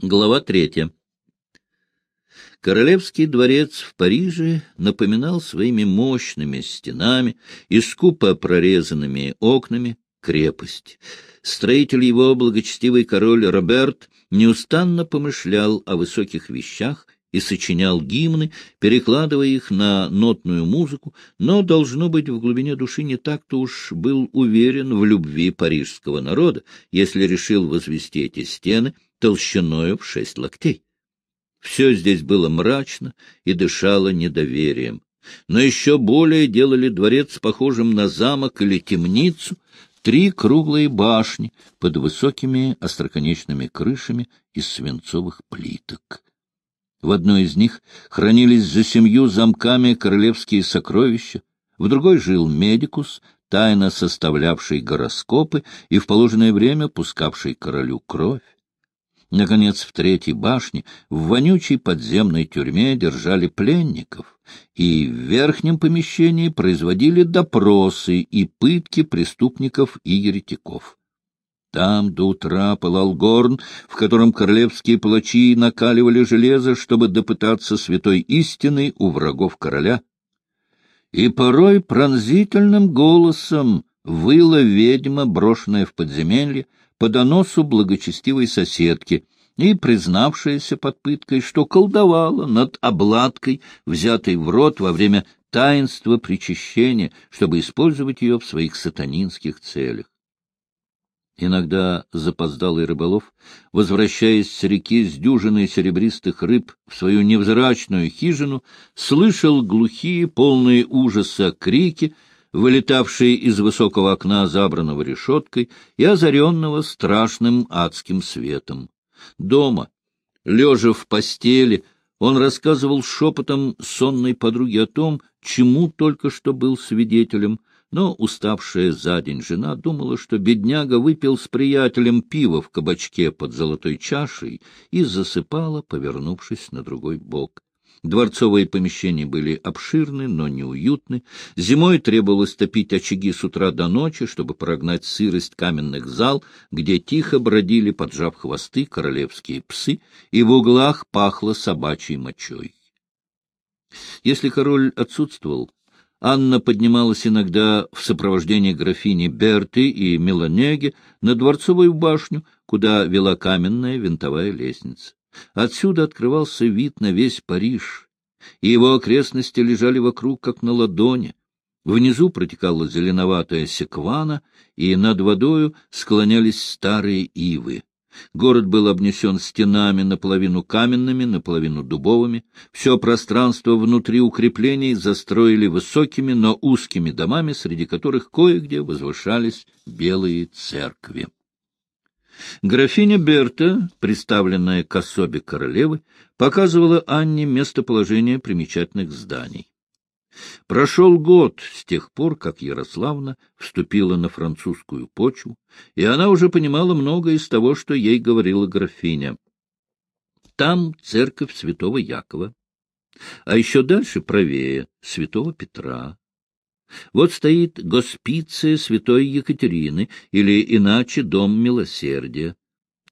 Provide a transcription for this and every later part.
Глава третья. Королевский дворец в Париже напоминал своими мощными стенами и скупо прорезанными окнами крепость. Строитель его, благочестивый король Роберт, неустанно помышлял о высоких вещах и сочинял гимны, перекладывая их на нотную музыку, но, должно быть, в глубине души не так-то уж был уверен в любви парижского народа, если решил возвести эти стены — толщиною в шесть локтей. Все здесь было мрачно и дышало недоверием. Но еще более делали дворец похожим на замок или темницу, три круглые башни под высокими остроконечными крышами из свинцовых плиток. В одной из них хранились за семью замками королевские сокровища, в другой жил медикус, тайно составлявший гороскопы и в положенное время пускавший королю кровь. Наконец, в третьей башне, в вонючей подземной тюрьме держали пленников, и в верхнем помещении производили допросы и пытки преступников и еретиков. Там до утра пылал горн, в котором королевские палачи накаливали железо, чтобы допытаться святой истины у врагов короля. И порой пронзительным голосом выла ведьма, брошенная в подземелье, по доносу благочестивой соседки и признавшаяся под пыткой, что колдовала над обладкой, взятой в рот во время таинства причащения, чтобы использовать ее в своих сатанинских целях. Иногда запоздалый рыболов, возвращаясь с реки с дюжиной серебристых рыб в свою невзрачную хижину, слышал глухие, полные ужаса крики — вылетавшие из высокого окна, забранного решеткой и озаренного страшным адским светом. Дома, лежа в постели, он рассказывал шепотом сонной подруге о том, чему только что был свидетелем, но уставшая за день жена думала, что бедняга выпил с приятелем пиво в кабачке под золотой чашей и засыпала, повернувшись на другой бок. Дворцовые помещения были обширны, но неуютны. Зимой требовалось топить очаги с утра до ночи, чтобы прогнать сырость каменных зал, где тихо бродили, поджав хвосты, королевские псы, и в углах пахло собачьей мочой. Если король отсутствовал, Анна поднималась иногда в сопровождении графини Берты и Меланеги на дворцовую башню, куда вела каменная винтовая лестница. Отсюда открывался вид на весь Париж, и его окрестности лежали вокруг, как на ладони. Внизу протекала зеленоватая секвана, и над водою склонялись старые ивы. Город был обнесен стенами наполовину каменными, наполовину дубовыми. Все пространство внутри укреплений застроили высокими, но узкими домами, среди которых кое-где возвышались белые церкви. Графиня Берта, представленная к особе королевы, показывала Анне местоположение примечательных зданий. Прошел год с тех пор, как Ярославна вступила на французскую почву, и она уже понимала многое из того, что ей говорила графиня. Там церковь святого Якова, а еще дальше правее святого Петра, вот стоит госпиция святой Екатерины, или иначе дом милосердия.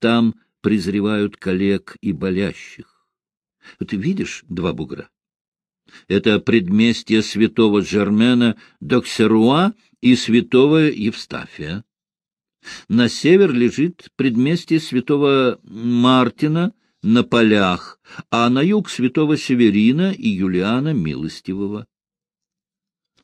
Там презревают коллег и болящих. Ты видишь два бугра? Это предместье святого Жермена Доксеруа и святого Евстафия. На север лежит предместье святого Мартина на полях, а на юг святого Северина и Юлиана Милостивого.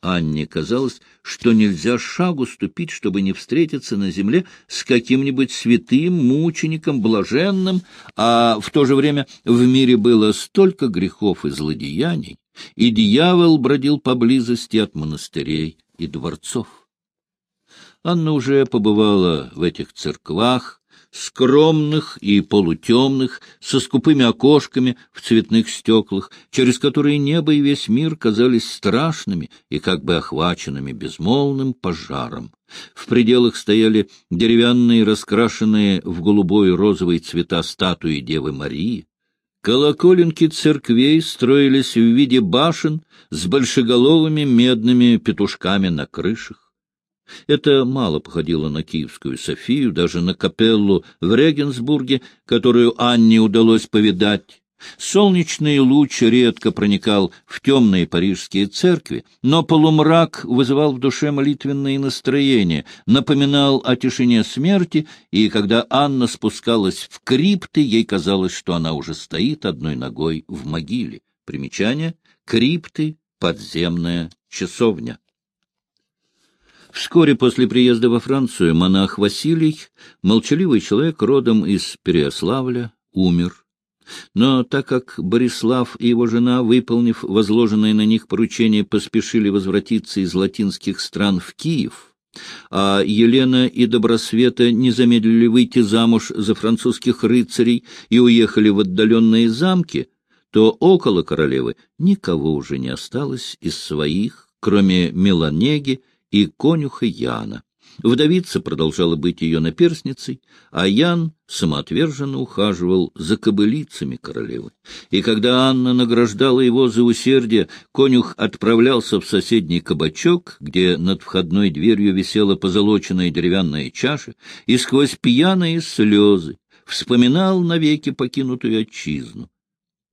Анне казалось, что нельзя шагу ступить, чтобы не встретиться на земле с каким-нибудь святым мучеником, блаженным, а в то же время в мире было столько грехов и злодеяний, и дьявол бродил поблизости от монастырей и дворцов. Анна уже побывала в этих церквах, скромных и полутемных, со скупыми окошками в цветных стеклах, через которые небо и весь мир казались страшными и как бы охваченными безмолвным пожаром. В пределах стояли деревянные, раскрашенные в голубой и розовый цвета статуи Девы Марии. Колоколенки церквей строились в виде башен с большеголовыми медными петушками на крышах. Это мало походило на Киевскую Софию, даже на капеллу в Регенсбурге, которую Анне удалось повидать. Солнечный луч редко проникал в темные парижские церкви, но полумрак вызывал в душе молитвенные настроения, напоминал о тишине смерти, и когда Анна спускалась в крипты, ей казалось, что она уже стоит одной ногой в могиле. Примечание — крипты, подземная часовня. Вскоре после приезда во Францию монах Василий, молчаливый человек родом из Переославля, умер. Но так как Борислав и его жена, выполнив возложенное на них поручение, поспешили возвратиться из латинских стран в Киев, а Елена и Добросвета не замедлили выйти замуж за французских рыцарей и уехали в отдаленные замки, то около королевы никого уже не осталось из своих, кроме Меланеги и конюха Яна. Вдовица продолжала быть ее наперсницей, а Ян самоотверженно ухаживал за кобылицами королевы. И когда Анна награждала его за усердие, конюх отправлялся в соседний кабачок, где над входной дверью висела позолоченная деревянная чаша, и сквозь пьяные слезы вспоминал навеки покинутую отчизну.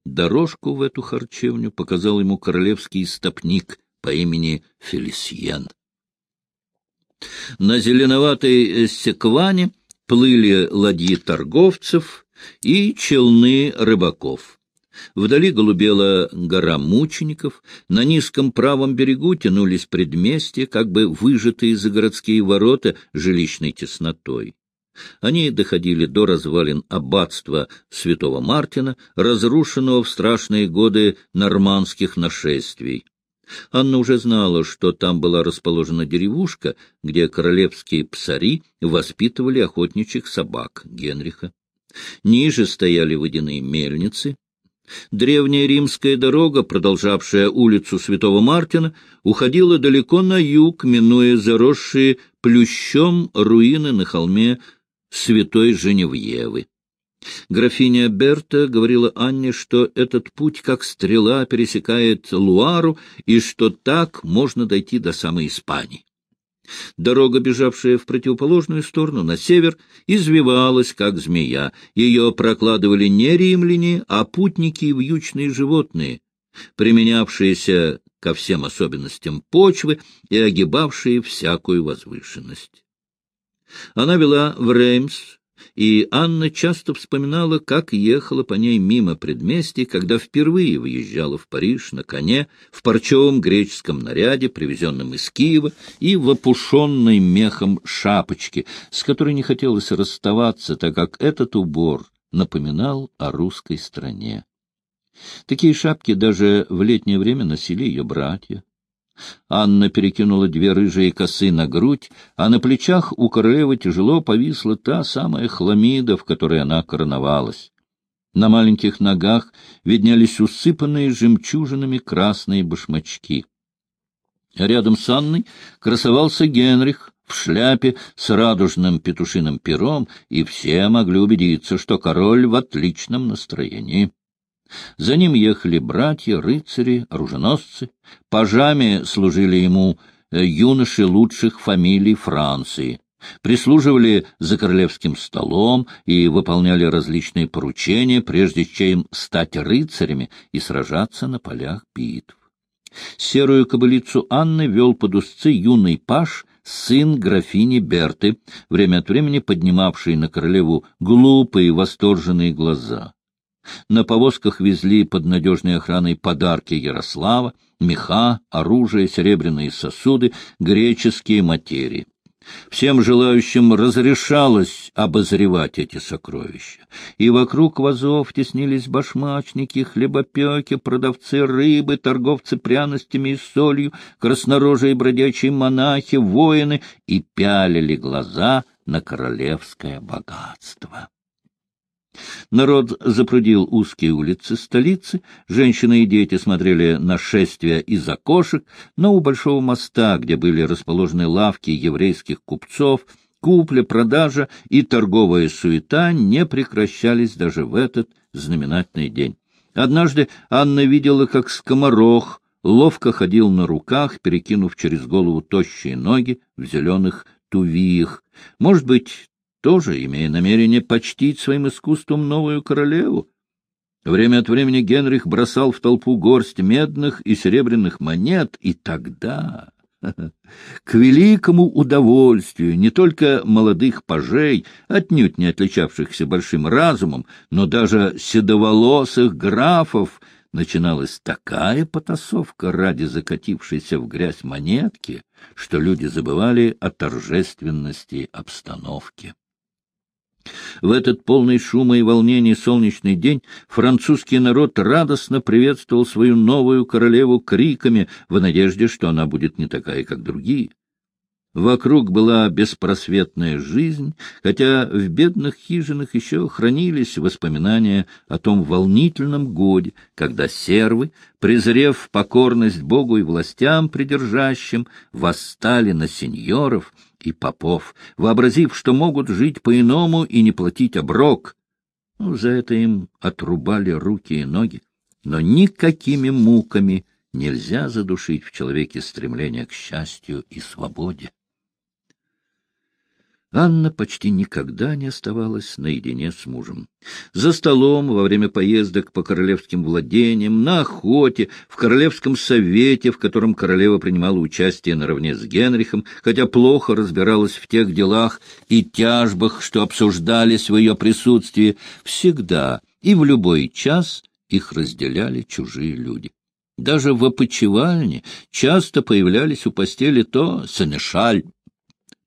Дорожку в эту харчевню показал ему королевский стопник по имени Фелисьен. На зеленоватой секване плыли ладьи торговцев и челны рыбаков. Вдали голубела гора мучеников, на низком правом берегу тянулись предместья, как бы выжатые за городские ворота жилищной теснотой. Они доходили до развалин аббатства святого Мартина, разрушенного в страшные годы нормандских нашествий. Анна уже знала, что там была расположена деревушка, где королевские псари воспитывали охотничьих собак Генриха. Ниже стояли водяные мельницы. Древняя римская дорога, продолжавшая улицу Святого Мартина, уходила далеко на юг, минуя заросшие плющом руины на холме Святой Женевьевы. Графиня Берта говорила Анне, что этот путь, как стрела, пересекает Луару, и что так можно дойти до самой Испании. Дорога, бежавшая в противоположную сторону, на север, извивалась, как змея. Ее прокладывали не римляне, а путники и вьючные животные, применявшиеся ко всем особенностям почвы и огибавшие всякую возвышенность. Она вела в Реймс, и Анна часто вспоминала, как ехала по ней мимо предместий, когда впервые выезжала в Париж на коне, в парчевом греческом наряде, привезенном из Киева, и в опушенной мехом шапочке, с которой не хотелось расставаться, так как этот убор напоминал о русской стране. Такие шапки даже в летнее время носили ее братья. Анна перекинула две рыжие косы на грудь, а на плечах у королевы тяжело повисла та самая хламида, в которой она короновалась. На маленьких ногах виднелись усыпанные жемчужинами красные башмачки. Рядом с Анной красовался Генрих в шляпе с радужным петушиным пером, и все могли убедиться, что король в отличном настроении. За ним ехали братья, рыцари, оруженосцы. Пажами служили ему э, юноши лучших фамилий Франции. Прислуживали за королевским столом и выполняли различные поручения, прежде чем стать рыцарями и сражаться на полях битв. Серую кобылицу Анны вел под узцы юный паж, сын графини Берты, время от времени поднимавший на королеву глупые восторженные глаза. На повозках везли под надежной охраной подарки Ярослава, меха, оружие, серебряные сосуды, греческие материи. Всем желающим разрешалось обозревать эти сокровища. И вокруг вазов теснились башмачники, хлебопеки, продавцы рыбы, торговцы пряностями и солью, краснорожие бродячие монахи, воины и пялили глаза на королевское богатство. Народ запрудил узкие улицы столицы, женщины и дети смотрели на шествие из окошек, но у Большого моста, где были расположены лавки еврейских купцов, купля, продажа и торговая суета не прекращались даже в этот знаменательный день. Однажды Анна видела, как скоморох ловко ходил на руках, перекинув через голову тощие ноги в зеленых тувиях. Может быть, тоже имея намерение почтить своим искусством новую королеву. Время от времени Генрих бросал в толпу горсть медных и серебряных монет, и тогда, к великому удовольствию не только молодых пажей, отнюдь не отличавшихся большим разумом, но даже седоволосых графов, начиналась такая потасовка ради закатившейся в грязь монетки, что люди забывали о торжественности обстановки. В этот полный шума и волнений солнечный день французский народ радостно приветствовал свою новую королеву криками в надежде, что она будет не такая, как другие. Вокруг была беспросветная жизнь, хотя в бедных хижинах еще хранились воспоминания о том волнительном годе, когда сервы, презрев покорность Богу и властям придержащим, восстали на сеньоров и попов, вообразив, что могут жить по-иному и не платить оброк. Ну, за это им отрубали руки и ноги, но никакими муками нельзя задушить в человеке стремление к счастью и свободе. Анна почти никогда не оставалась наедине с мужем. За столом, во время поездок по королевским владениям, на охоте, в королевском совете, в котором королева принимала участие наравне с Генрихом, хотя плохо разбиралась в тех делах и тяжбах, что обсуждались в ее присутствии, всегда и в любой час их разделяли чужие люди. Даже в опочивальне часто появлялись у постели то сенешаль,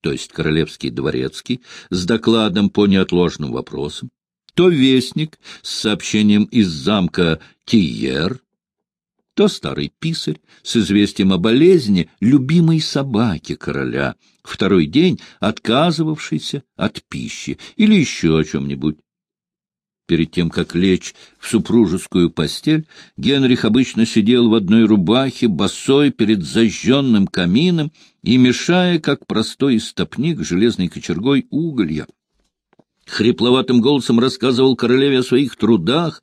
то есть королевский дворецкий, с докладом по неотложным вопросам, то вестник с сообщением из замка Тиер, то старый писарь с известием о болезни любимой собаки короля, второй день отказывавшийся от пищи или еще о чем-нибудь. Перед тем, как лечь в супружескую постель, Генрих обычно сидел в одной рубахе, босой перед зажженным камином и мешая, как простой истопник, железной кочергой уголья. Хрипловатым голосом рассказывал королеве о своих трудах,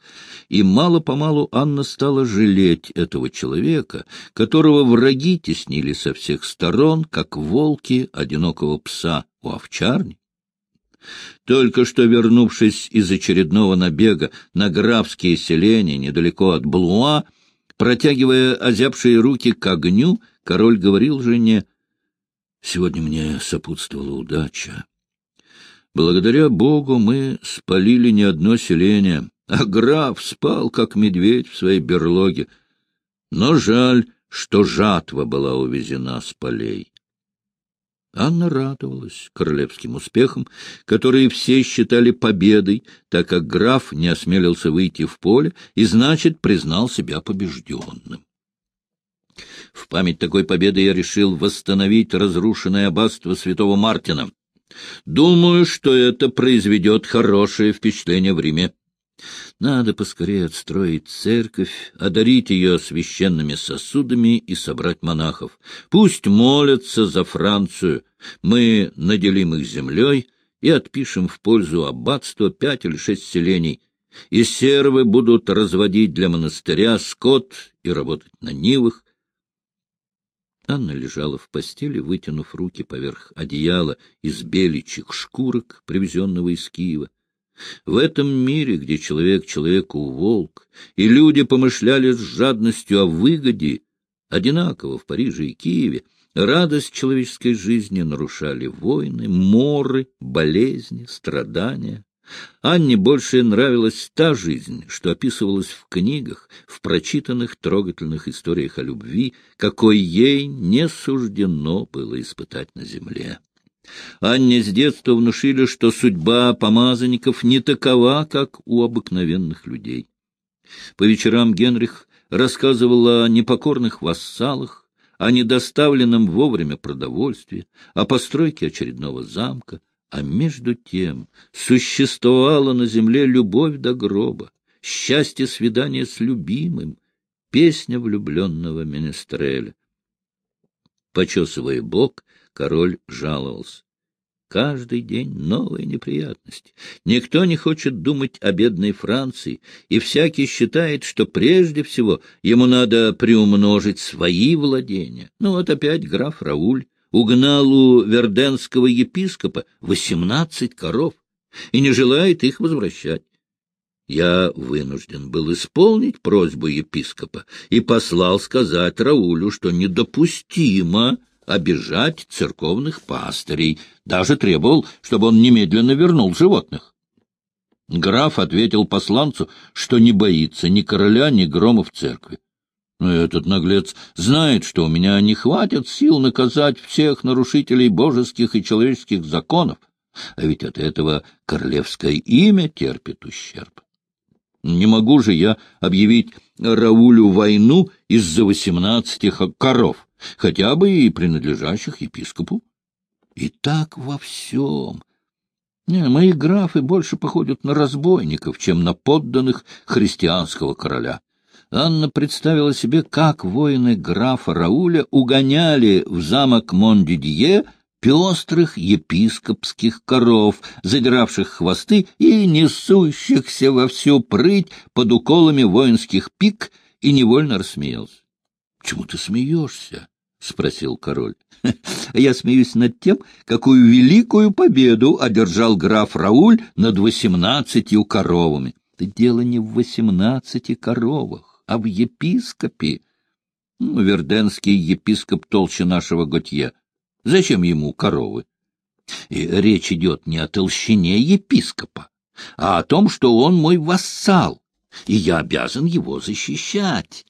и мало-помалу Анна стала жалеть этого человека, которого враги теснили со всех сторон, как волки одинокого пса у овчарни. Только что вернувшись из очередного набега на графские селения недалеко от Блуа, протягивая озябшие руки к огню, король говорил жене, «Сегодня мне сопутствовала удача. Благодаря Богу мы спалили не одно селение, а граф спал, как медведь в своей берлоге. Но жаль, что жатва была увезена с полей. Анна радовалась королевским успехам, которые все считали победой, так как граф не осмелился выйти в поле и, значит, признал себя побежденным. В память такой победы я решил восстановить разрушенное аббатство святого Мартина. Думаю, что это произведет хорошее впечатление в Риме. Надо поскорее отстроить церковь, одарить ее священными сосудами и собрать монахов. Пусть молятся за Францию. Мы наделим их землей и отпишем в пользу аббатства пять или шесть селений. И сервы будут разводить для монастыря скот и работать на нивах. Анна лежала в постели, вытянув руки поверх одеяла из беличьих шкурок, привезенного из Киева. В этом мире, где человек человеку волк, и люди помышляли с жадностью о выгоде, одинаково в Париже и Киеве, радость человеческой жизни нарушали войны, моры, болезни, страдания. Анне больше нравилась та жизнь, что описывалась в книгах, в прочитанных трогательных историях о любви, какой ей не суждено было испытать на земле. Анне с детства внушили, что судьба помазанников не такова, как у обыкновенных людей. По вечерам Генрих рассказывал о непокорных вассалах, о недоставленном вовремя продовольствии, о постройке очередного замка, а между тем существовала на земле любовь до гроба, счастье свидания с любимым, песня влюбленного Менестреля. Почесывая бок, король жаловался. Каждый день новые неприятности. Никто не хочет думать о бедной Франции, и всякий считает, что прежде всего ему надо приумножить свои владения. Ну вот опять граф Рауль угнал у верденского епископа восемнадцать коров и не желает их возвращать. Я вынужден был исполнить просьбу епископа и послал сказать Раулю, что недопустимо обижать церковных пастырей, даже требовал, чтобы он немедленно вернул животных. Граф ответил посланцу, что не боится ни короля, ни грома в церкви. Но этот наглец знает, что у меня не хватит сил наказать всех нарушителей божеских и человеческих законов, а ведь от этого королевское имя терпит ущерб. Не могу же я объявить Раулю войну из-за восемнадцати коров хотя бы и принадлежащих епископу. И так во всем. Не, мои графы больше походят на разбойников, чем на подданных христианского короля. Анна представила себе, как воины графа Рауля угоняли в замок Мондидье пестрых епископских коров, задиравших хвосты и несущихся во всю прыть под уколами воинских пик, и невольно рассмеялся. — Чему ты смеешься? — спросил король. — Я смеюсь над тем, какую великую победу одержал граф Рауль над восемнадцатью коровами. Дело не в восемнадцати коровах, а в епископе. Ну, верденский епископ толще нашего Готье. Зачем ему коровы? И речь идет не о толщине епископа, а о том, что он мой вассал, и я обязан его защищать.